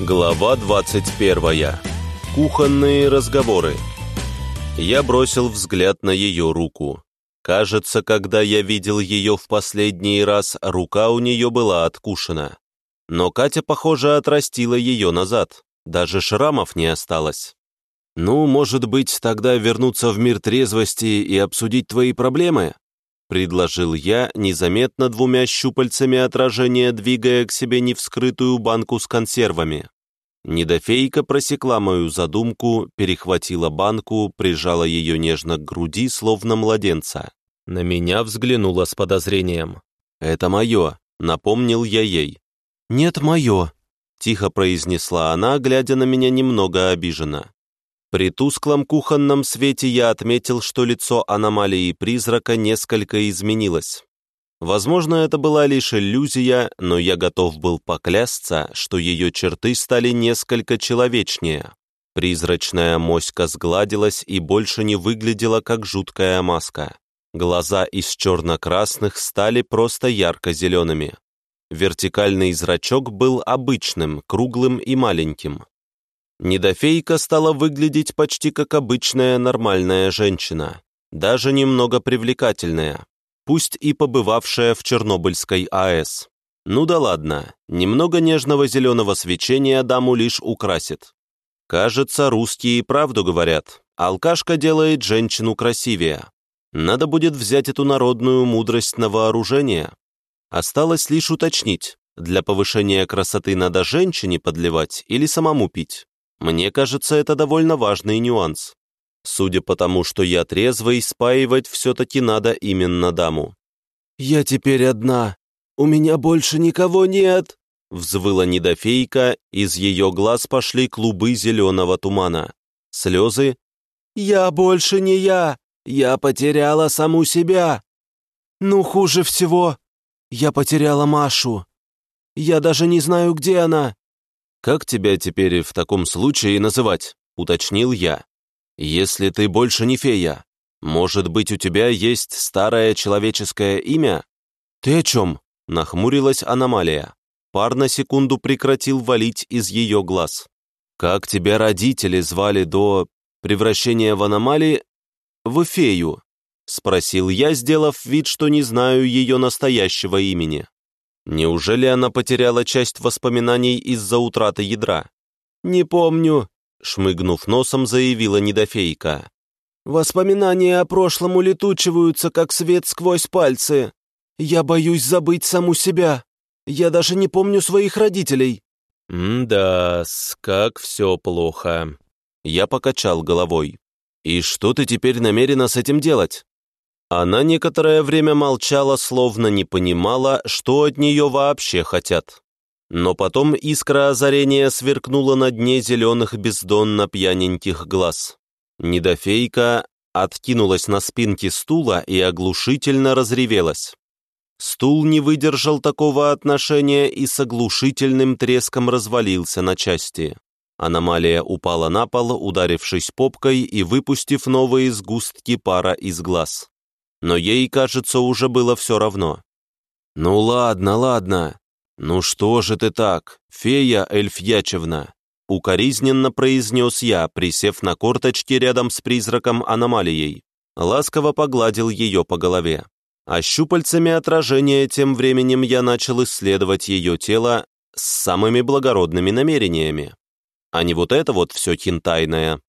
Глава 21. Кухонные разговоры. Я бросил взгляд на ее руку. Кажется, когда я видел ее в последний раз, рука у нее была откушена. Но Катя, похоже, отрастила ее назад. Даже шрамов не осталось. «Ну, может быть, тогда вернуться в мир трезвости и обсудить твои проблемы?» Предложил я, незаметно двумя щупальцами отражения, двигая к себе невскрытую банку с консервами. Недофейка просекла мою задумку, перехватила банку, прижала ее нежно к груди, словно младенца. На меня взглянула с подозрением. «Это мое», — напомнил я ей. «Нет, мое», — тихо произнесла она, глядя на меня немного обиженно. При тусклом кухонном свете я отметил, что лицо аномалии призрака несколько изменилось. Возможно, это была лишь иллюзия, но я готов был поклясться, что ее черты стали несколько человечнее. Призрачная моська сгладилась и больше не выглядела как жуткая маска. Глаза из черно-красных стали просто ярко-зелеными. Вертикальный зрачок был обычным, круглым и маленьким. Недофейка стала выглядеть почти как обычная нормальная женщина, даже немного привлекательная, пусть и побывавшая в Чернобыльской АЭС. Ну да ладно, немного нежного зеленого свечения даму лишь украсит. Кажется, русские правду говорят, алкашка делает женщину красивее. Надо будет взять эту народную мудрость на вооружение. Осталось лишь уточнить, для повышения красоты надо женщине подливать или самому пить. Мне кажется, это довольно важный нюанс. Судя по тому, что я трезвый, спаивать все-таки надо именно даму. «Я теперь одна. У меня больше никого нет!» Взвыла недофейка, из ее глаз пошли клубы зеленого тумана. Слезы. «Я больше не я! Я потеряла саму себя! Ну, хуже всего, я потеряла Машу. Я даже не знаю, где она. «Как тебя теперь в таком случае называть?» — уточнил я. «Если ты больше не фея, может быть, у тебя есть старое человеческое имя?» «Ты о чем?» — нахмурилась аномалия. Пар на секунду прекратил валить из ее глаз. «Как тебя родители звали до превращения в аномалии в фею?» — спросил я, сделав вид, что не знаю ее настоящего имени. Неужели она потеряла часть воспоминаний из-за утраты ядра? «Не помню», — шмыгнув носом, заявила недофейка. «Воспоминания о прошлом улетучиваются, как свет сквозь пальцы. Я боюсь забыть саму себя. Я даже не помню своих родителей». «М-да, как все плохо». Я покачал головой. «И что ты теперь намерена с этим делать?» Она некоторое время молчала, словно не понимала, что от нее вообще хотят. Но потом искра озарения сверкнула на дне зеленых бездонно пьяненьких глаз. Недофейка откинулась на спинке стула и оглушительно разревелась. Стул не выдержал такого отношения и с оглушительным треском развалился на части. Аномалия упала на пол, ударившись попкой и выпустив новые сгустки пара из глаз но ей, кажется, уже было все равно. «Ну ладно, ладно. Ну что же ты так, фея Эльфьячевна?» Укоризненно произнес я, присев на корточки рядом с призраком аномалией. Ласково погладил ее по голове. А щупальцами отражения тем временем я начал исследовать ее тело с самыми благородными намерениями. А не вот это вот все хинтайное.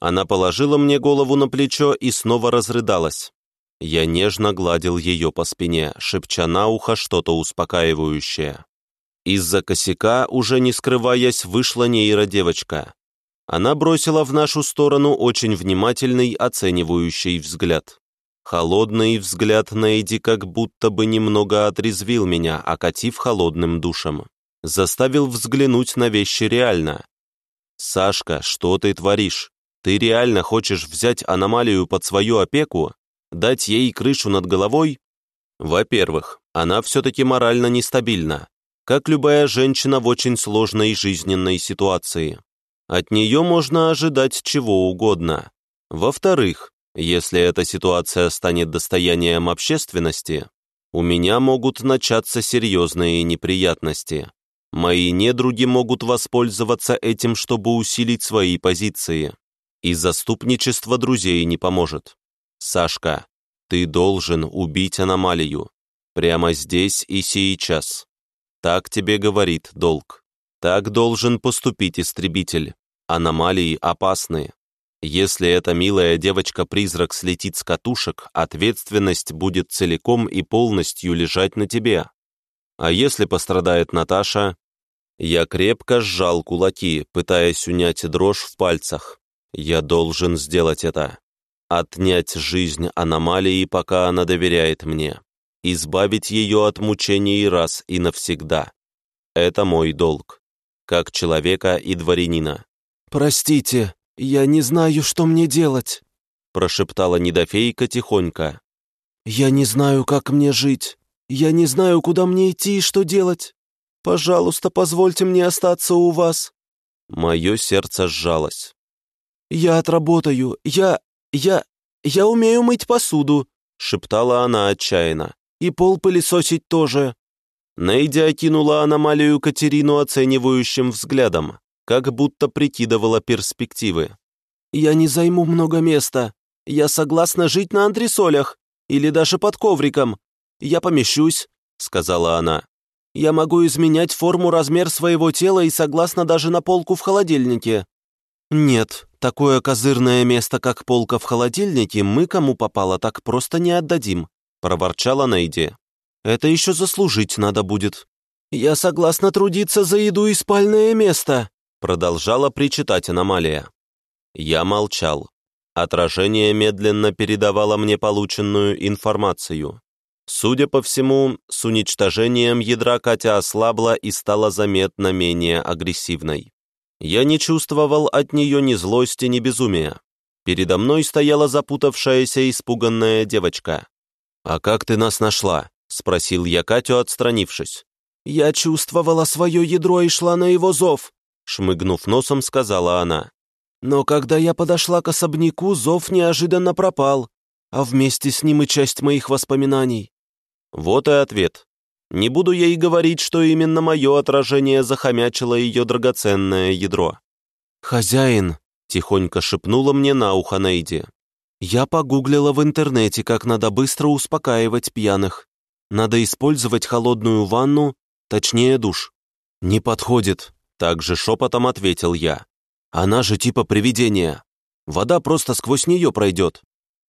Она положила мне голову на плечо и снова разрыдалась. Я нежно гладил ее по спине, шепча на ухо что-то успокаивающее. Из-за косяка, уже не скрываясь, вышла нейродевочка. Она бросила в нашу сторону очень внимательный, оценивающий взгляд. Холодный взгляд Нейди как будто бы немного отрезвил меня, окатив холодным душем. Заставил взглянуть на вещи реально. «Сашка, что ты творишь? Ты реально хочешь взять аномалию под свою опеку? Дать ей крышу над головой? Во-первых, она все-таки морально нестабильна, как любая женщина в очень сложной жизненной ситуации. От нее можно ожидать чего угодно. Во-вторых, если эта ситуация станет достоянием общественности, у меня могут начаться серьезные неприятности. Мои недруги могут воспользоваться этим, чтобы усилить свои позиции. И заступничество друзей не поможет. Сашка, ты должен убить аномалию. Прямо здесь и сейчас. Так тебе говорит долг. Так должен поступить истребитель. Аномалии опасны. Если эта милая девочка-призрак слетит с катушек, ответственность будет целиком и полностью лежать на тебе. А если пострадает Наташа? Я крепко сжал кулаки, пытаясь унять дрожь в пальцах. Я должен сделать это. Отнять жизнь аномалии, пока она доверяет мне. Избавить ее от мучений раз и навсегда. Это мой долг. Как человека и дворянина. «Простите, я не знаю, что мне делать», прошептала недофейка тихонько. «Я не знаю, как мне жить. Я не знаю, куда мне идти и что делать. Пожалуйста, позвольте мне остаться у вас». Мое сердце сжалось. «Я отработаю. Я... я... я умею мыть посуду», шептала она отчаянно. «И пол пылесосить тоже». Нейди окинула аномалию Катерину оценивающим взглядом как будто прикидывала перспективы. «Я не займу много места. Я согласна жить на антресолях или даже под ковриком. Я помещусь», — сказала она. «Я могу изменять форму, размер своего тела и согласна даже на полку в холодильнике». «Нет, такое козырное место, как полка в холодильнике, мы, кому попало, так просто не отдадим», — проворчала Нейди. «Это еще заслужить надо будет». «Я согласна трудиться за еду и спальное место», Продолжала причитать аномалия. Я молчал. Отражение медленно передавало мне полученную информацию. Судя по всему, с уничтожением ядра Катя ослабла и стала заметно менее агрессивной. Я не чувствовал от нее ни злости, ни безумия. Передо мной стояла запутавшаяся испуганная девочка. «А как ты нас нашла?» — спросил я Катю, отстранившись. «Я чувствовала свое ядро и шла на его зов. Шмыгнув носом, сказала она. «Но когда я подошла к особняку, зов неожиданно пропал, а вместе с ним и часть моих воспоминаний». Вот и ответ. Не буду ей говорить, что именно мое отражение захомячило ее драгоценное ядро. «Хозяин», — тихонько шепнула мне на ухо Нейди. «Я погуглила в интернете, как надо быстро успокаивать пьяных. Надо использовать холодную ванну, точнее душ». «Не подходит», также шепотом ответил я. Она же типа привидение. Вода просто сквозь нее пройдет.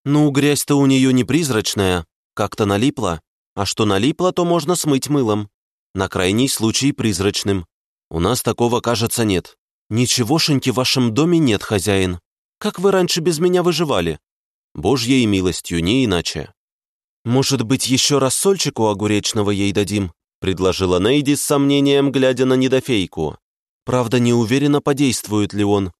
Ну, грязь-то у нее не призрачная, как-то налипла. А что налипло, то можно смыть мылом. На крайний случай призрачным. У нас такого, кажется, нет. Ничегошеньки в вашем доме нет, хозяин. Как вы раньше без меня выживали? Божьей милостью, не иначе. Может быть, еще раз сольчику огуречного ей дадим? Предложила Нейди с сомнением, глядя на недофейку. Правда, не уверена, подействует ли он.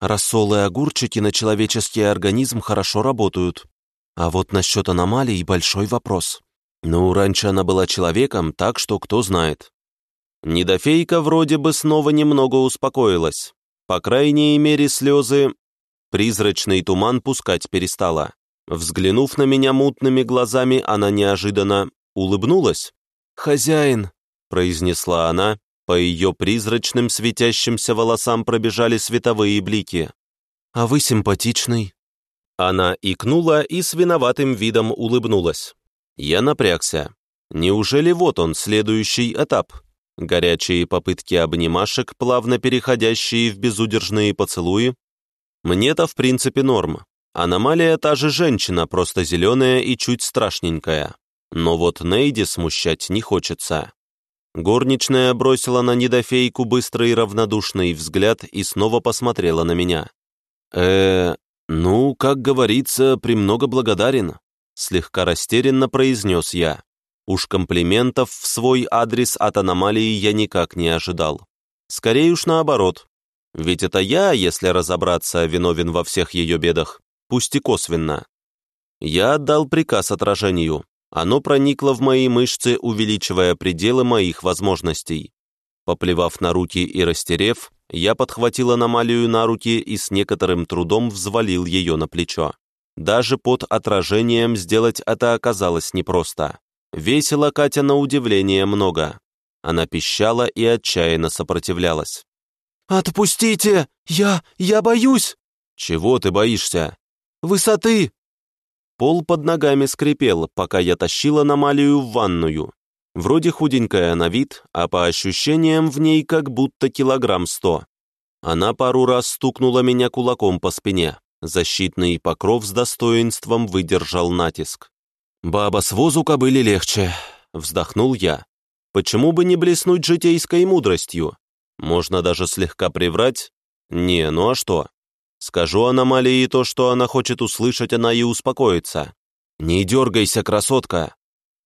Рассолы и огурчики на человеческий организм хорошо работают. А вот насчет аномалий большой вопрос. Ну, раньше она была человеком, так что кто знает. Недофейка вроде бы снова немного успокоилась. По крайней мере, слезы... Призрачный туман пускать перестала. Взглянув на меня мутными глазами, она неожиданно улыбнулась. «Хозяин», — произнесла она, по ее призрачным светящимся волосам пробежали световые блики. «А вы симпатичный». Она икнула и с виноватым видом улыбнулась. Я напрягся. Неужели вот он, следующий этап? Горячие попытки обнимашек, плавно переходящие в безудержные поцелуи? Мне-то в принципе норм. Аномалия та же женщина, просто зеленая и чуть страшненькая. Но вот Нейди смущать не хочется. Горничная бросила на недофейку быстрый равнодушный взгляд и снова посмотрела на меня. э ну, как говорится, премного благодарен», — слегка растерянно произнес я. Уж комплиментов в свой адрес от аномалии я никак не ожидал. Скорее уж наоборот. Ведь это я, если разобраться, виновен во всех ее бедах, пусть и косвенно. Я отдал приказ отражению. Оно проникло в мои мышцы, увеличивая пределы моих возможностей. Поплевав на руки и растерев, я подхватил аномалию на руки и с некоторым трудом взвалил ее на плечо. Даже под отражением сделать это оказалось непросто. Весила Катя на удивление много. Она пищала и отчаянно сопротивлялась. «Отпустите! Я... я боюсь!» «Чего ты боишься?» «Высоты!» Пол под ногами скрипел, пока я тащил аномалию в ванную. Вроде худенькая на вид, а по ощущениям в ней как будто килограмм сто. Она пару раз стукнула меня кулаком по спине. Защитный покров с достоинством выдержал натиск. «Баба, с возу кобыли легче», — вздохнул я. «Почему бы не блеснуть житейской мудростью? Можно даже слегка приврать. Не, ну а что? Скажу аномалии то, что она хочет услышать, она и успокоится. Не дергайся, красотка!»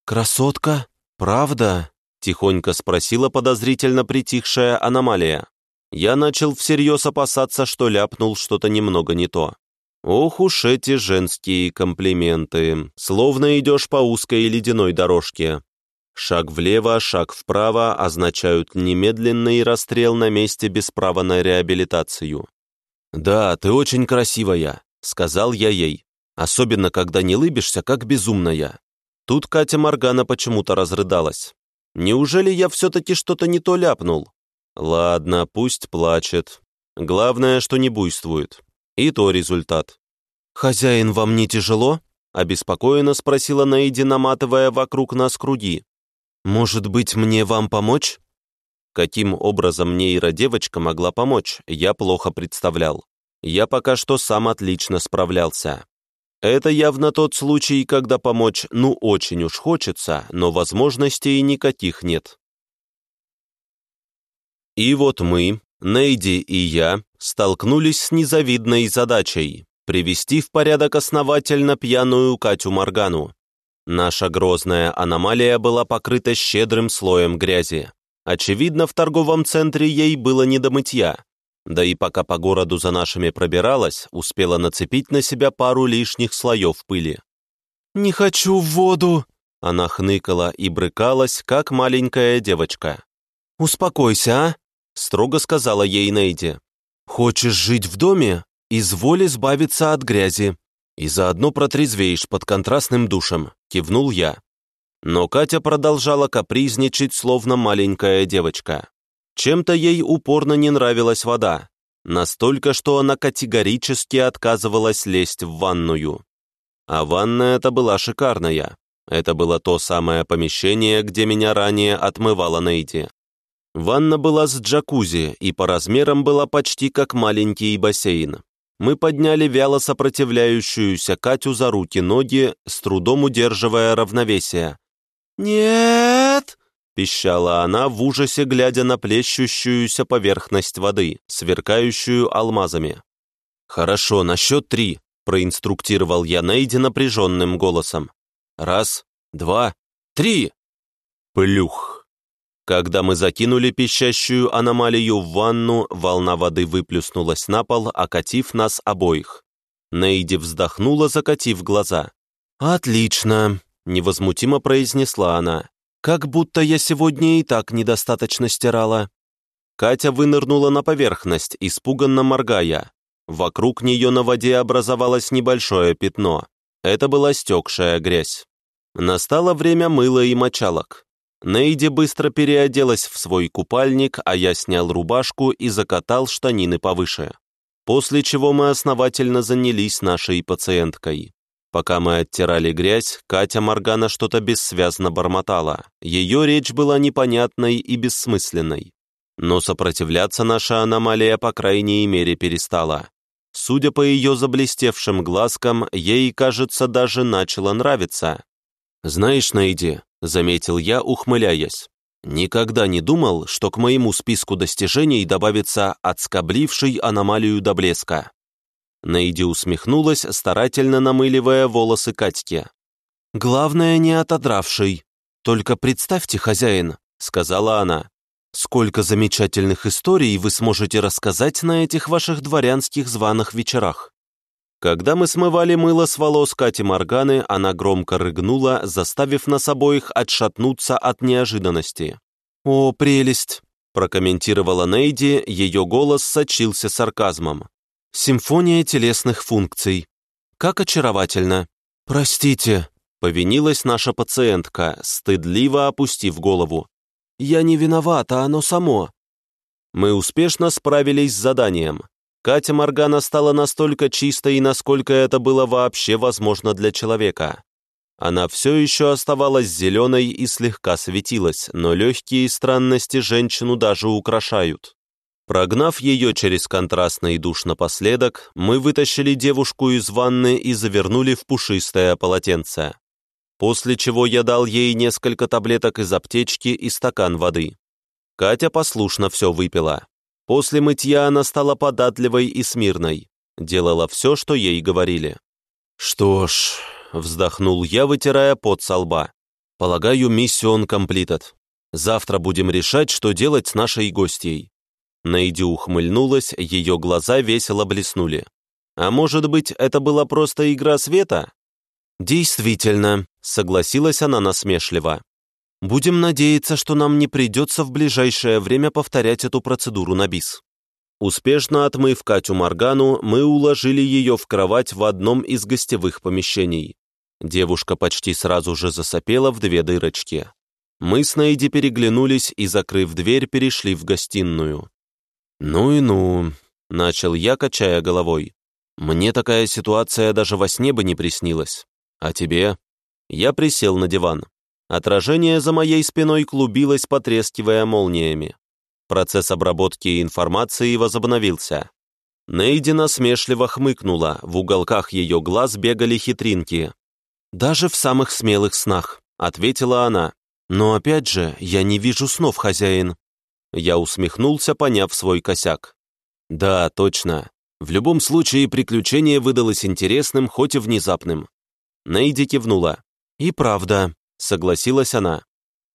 «Красотка? Правда?» — тихонько спросила подозрительно притихшая аномалия. Я начал всерьез опасаться, что ляпнул что-то немного не то. Ох уж эти женские комплименты, словно идешь по узкой ледяной дорожке. Шаг влево, шаг вправо означают немедленный расстрел на месте без права на реабилитацию. «Да, ты очень красивая», — сказал я ей, особенно когда не лыбишься, как безумная. Тут Катя Моргана почему-то разрыдалась. Неужели я все-таки что-то не то ляпнул? Ладно, пусть плачет. Главное, что не буйствует. И то результат. «Хозяин, вам не тяжело?» — обеспокоенно спросила Наиди, наматывая вокруг нас круги. «Может быть, мне вам помочь?» Каким образом мне Ира-девочка могла помочь, я плохо представлял. Я пока что сам отлично справлялся. Это явно тот случай, когда помочь ну очень уж хочется, но возможностей никаких нет. И вот мы, Нейди и я, столкнулись с незавидной задачей – привести в порядок основательно пьяную Катю Моргану. Наша грозная аномалия была покрыта щедрым слоем грязи. Очевидно, в торговом центре ей было не до мытья. Да и пока по городу за нашими пробиралась, успела нацепить на себя пару лишних слоев пыли. «Не хочу в воду!» Она хныкала и брыкалась, как маленькая девочка. «Успокойся, а!» — строго сказала ей Нейди. «Хочешь жить в доме? Изволь избавиться от грязи. И заодно протрезвеешь под контрастным душем», — кивнул я. Но Катя продолжала капризничать, словно маленькая девочка. Чем-то ей упорно не нравилась вода. Настолько, что она категорически отказывалась лезть в ванную. А ванная эта была шикарная. Это было то самое помещение, где меня ранее отмывала Нейти. Ванна была с джакузи и по размерам была почти как маленький бассейн. Мы подняли вяло сопротивляющуюся Катю за руки-ноги, с трудом удерживая равновесие. «Нет!» — пищала она в ужасе, глядя на плещущуюся поверхность воды, сверкающую алмазами. «Хорошо, на счет три», — проинструктировал я Нейди напряженным голосом. «Раз, два, три!» Плюх! Когда мы закинули пищащую аномалию в ванну, волна воды выплюснулась на пол, окатив нас обоих. Нейди вздохнула, закатив глаза. «Отлично», — невозмутимо произнесла она. «Как будто я сегодня и так недостаточно стирала». Катя вынырнула на поверхность, испуганно моргая. Вокруг нее на воде образовалось небольшое пятно. Это была стекшая грязь. Настало время мыла и мочалок. Нейди быстро переоделась в свой купальник, а я снял рубашку и закатал штанины повыше. После чего мы основательно занялись нашей пациенткой. Пока мы оттирали грязь, Катя Моргана что-то бессвязно бормотала. Ее речь была непонятной и бессмысленной. Но сопротивляться наша аномалия, по крайней мере, перестала. Судя по ее заблестевшим глазкам, ей, кажется, даже начало нравиться. «Знаешь, Нейди, заметил я, ухмыляясь. Никогда не думал, что к моему списку достижений добавится отскобливший аномалию до блеска. Нейди усмехнулась, старательно намыливая волосы Катьке. «Главное, не отодравший. Только представьте, хозяин», — сказала она, «сколько замечательных историй вы сможете рассказать на этих ваших дворянских званых вечерах». Когда мы смывали мыло с волос Кати Морганы, она громко рыгнула, заставив нас обоих отшатнуться от неожиданности. «О, прелесть!» – прокомментировала Нейди, ее голос сочился сарказмом. «Симфония телесных функций. Как очаровательно!» «Простите!» – повинилась наша пациентка, стыдливо опустив голову. Я не виновата, оно само». Мы успешно справились с заданием. Катя Моргана стала настолько чистой, насколько это было вообще возможно для человека. Она все еще оставалась зеленой и слегка светилась, но легкие странности женщину даже украшают. Прогнав ее через контрастный душ напоследок, мы вытащили девушку из ванны и завернули в пушистое полотенце. После чего я дал ей несколько таблеток из аптечки и стакан воды. Катя послушно все выпила. После мытья она стала податливой и смирной. Делала все, что ей говорили. «Что ж», — вздохнул я, вытирая пот со лба. «Полагаю, миссион комплитет. Завтра будем решать, что делать с нашей гостьей». Найди ухмыльнулась, ее глаза весело блеснули. «А может быть, это была просто игра света?» «Действительно», — согласилась она насмешливо. Будем надеяться, что нам не придется в ближайшее время повторять эту процедуру на бис. Успешно отмыв Катю Моргану, мы уложили ее в кровать в одном из гостевых помещений. Девушка почти сразу же засопела в две дырочки. Мы с Нейди переглянулись и, закрыв дверь, перешли в гостиную. «Ну и ну», — начал я, качая головой. «Мне такая ситуация даже во сне бы не приснилась. А тебе?» Я присел на диван. Отражение за моей спиной клубилось, потрескивая молниями. Процесс обработки информации возобновился. Нейди насмешливо хмыкнула, в уголках ее глаз бегали хитринки. «Даже в самых смелых снах», — ответила она. «Но опять же, я не вижу снов, хозяин». Я усмехнулся, поняв свой косяк. «Да, точно. В любом случае, приключение выдалось интересным, хоть и внезапным». Нейди кивнула. «И правда, согласилась она.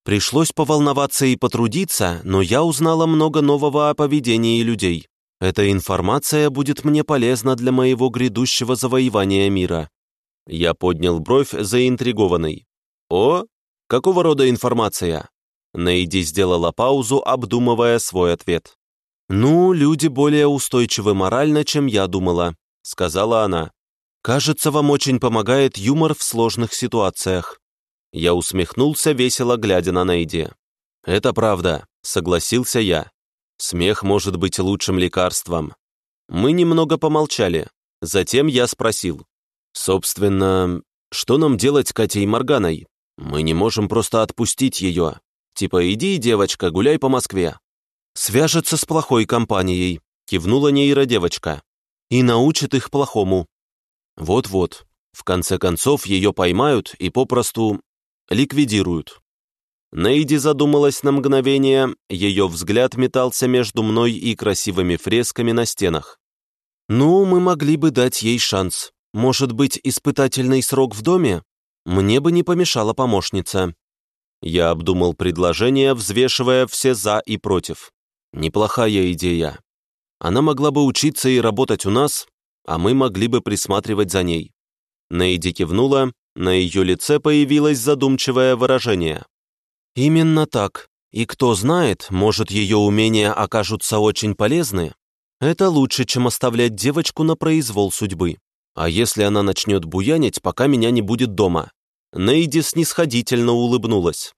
Пришлось поволноваться и потрудиться, но я узнала много нового о поведении людей. Эта информация будет мне полезна для моего грядущего завоевания мира. Я поднял бровь заинтригованный. О, какого рода информация? Нейди сделала паузу, обдумывая свой ответ. «Ну, люди более устойчивы морально, чем я думала», — сказала она. «Кажется, вам очень помогает юмор в сложных ситуациях. Я усмехнулся, весело глядя на Нейди. «Это правда», — согласился я. «Смех может быть лучшим лекарством». Мы немного помолчали. Затем я спросил. «Собственно, что нам делать с Катей Морганой? Мы не можем просто отпустить ее. Типа, иди, девочка, гуляй по Москве». «Свяжется с плохой компанией», — кивнула нейродевочка. «И научит их плохому». «Вот-вот. В конце концов, ее поймают и попросту ликвидируют. Нейди задумалась на мгновение, ее взгляд метался между мной и красивыми фресками на стенах. «Ну, мы могли бы дать ей шанс. Может быть, испытательный срок в доме? Мне бы не помешала помощница». Я обдумал предложение, взвешивая все «за» и «против». Неплохая идея. Она могла бы учиться и работать у нас, а мы могли бы присматривать за ней. Нейди кивнула, на ее лице появилось задумчивое выражение. «Именно так. И кто знает, может, ее умения окажутся очень полезны. Это лучше, чем оставлять девочку на произвол судьбы. А если она начнет буянить, пока меня не будет дома?» Нейди снисходительно улыбнулась.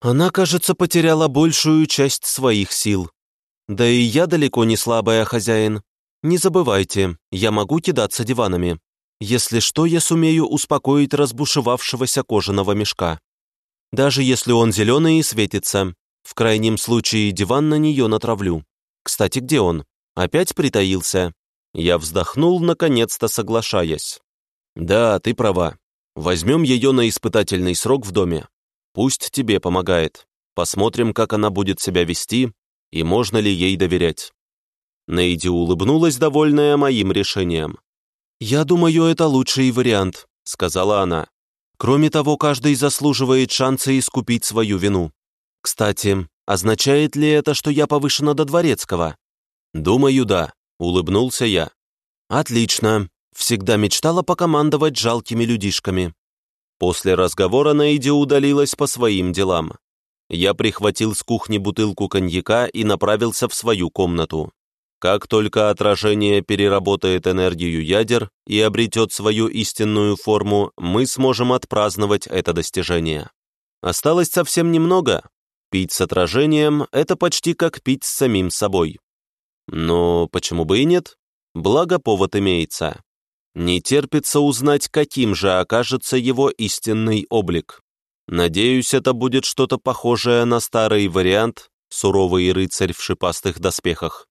«Она, кажется, потеряла большую часть своих сил. Да и я далеко не слабая хозяин. Не забывайте, я могу кидаться диванами. Если что, я сумею успокоить разбушевавшегося кожаного мешка. Даже если он зеленый и светится, в крайнем случае диван на нее натравлю. Кстати, где он? Опять притаился? Я вздохнул, наконец-то соглашаясь. Да, ты права. Возьмем ее на испытательный срок в доме. Пусть тебе помогает. Посмотрим, как она будет себя вести и можно ли ей доверять. Нейди улыбнулась, довольная моим решением. «Я думаю, это лучший вариант», — сказала она. «Кроме того, каждый заслуживает шанса искупить свою вину. Кстати, означает ли это, что я повышена до дворецкого?» «Думаю, да», — улыбнулся я. «Отлично. Всегда мечтала покомандовать жалкими людишками». После разговора Нейди удалилась по своим делам. Я прихватил с кухни бутылку коньяка и направился в свою комнату. Как только отражение переработает энергию ядер и обретет свою истинную форму, мы сможем отпраздновать это достижение. Осталось совсем немного. Пить с отражением — это почти как пить с самим собой. Но почему бы и нет? Благо повод имеется. Не терпится узнать, каким же окажется его истинный облик. Надеюсь, это будет что-то похожее на старый вариант «Суровый рыцарь в шипастых доспехах».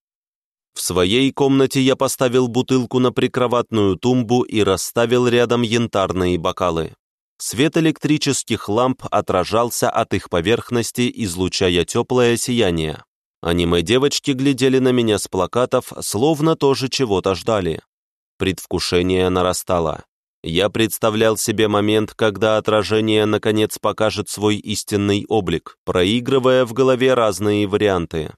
В своей комнате я поставил бутылку на прикроватную тумбу и расставил рядом янтарные бокалы. Свет электрических ламп отражался от их поверхности, излучая теплое сияние. Аниме-девочки глядели на меня с плакатов, словно тоже чего-то ждали. Предвкушение нарастало. Я представлял себе момент, когда отражение наконец покажет свой истинный облик, проигрывая в голове разные варианты.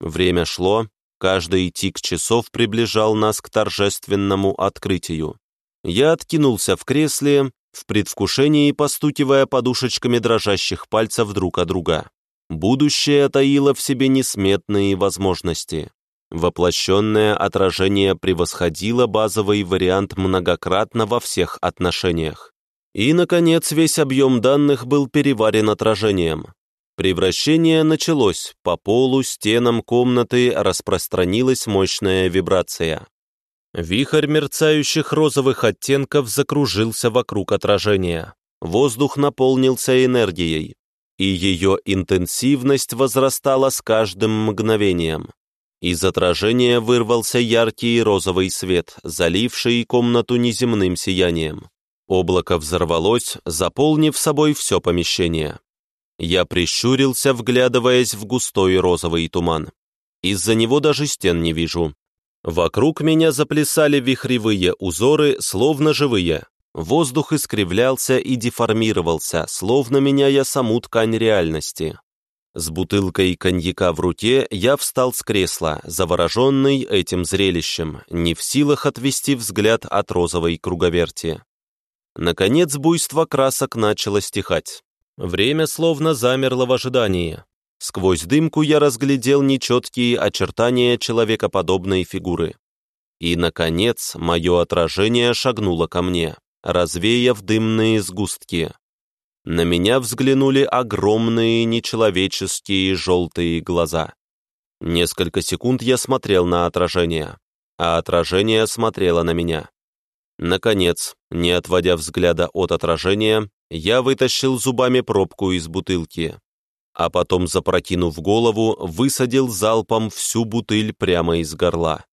Время шло, каждый тик часов приближал нас к торжественному открытию. Я откинулся в кресле, в предвкушении постукивая подушечками дрожащих пальцев друг от друга. Будущее таило в себе несметные возможности. Воплощенное отражение превосходило базовый вариант многократно во всех отношениях. И, наконец, весь объем данных был переварен отражением. Превращение началось, по полу, стенам комнаты распространилась мощная вибрация. Вихрь мерцающих розовых оттенков закружился вокруг отражения. Воздух наполнился энергией, и ее интенсивность возрастала с каждым мгновением. Из отражения вырвался яркий розовый свет, заливший комнату неземным сиянием. Облако взорвалось, заполнив собой все помещение. Я прищурился, вглядываясь в густой розовый туман. Из-за него даже стен не вижу. Вокруг меня заплясали вихревые узоры, словно живые. Воздух искривлялся и деформировался, словно меняя саму ткань реальности. С бутылкой коньяка в руке я встал с кресла, завороженный этим зрелищем, не в силах отвести взгляд от розовой круговерти. Наконец буйство красок начало стихать. Время словно замерло в ожидании. Сквозь дымку я разглядел нечеткие очертания человекоподобной фигуры. И, наконец, мое отражение шагнуло ко мне, развеяв дымные сгустки. На меня взглянули огромные нечеловеческие желтые глаза. Несколько секунд я смотрел на отражение, а отражение смотрело на меня. Наконец, не отводя взгляда от отражения, я вытащил зубами пробку из бутылки а потом, запрокинув голову, высадил залпом всю бутыль прямо из горла.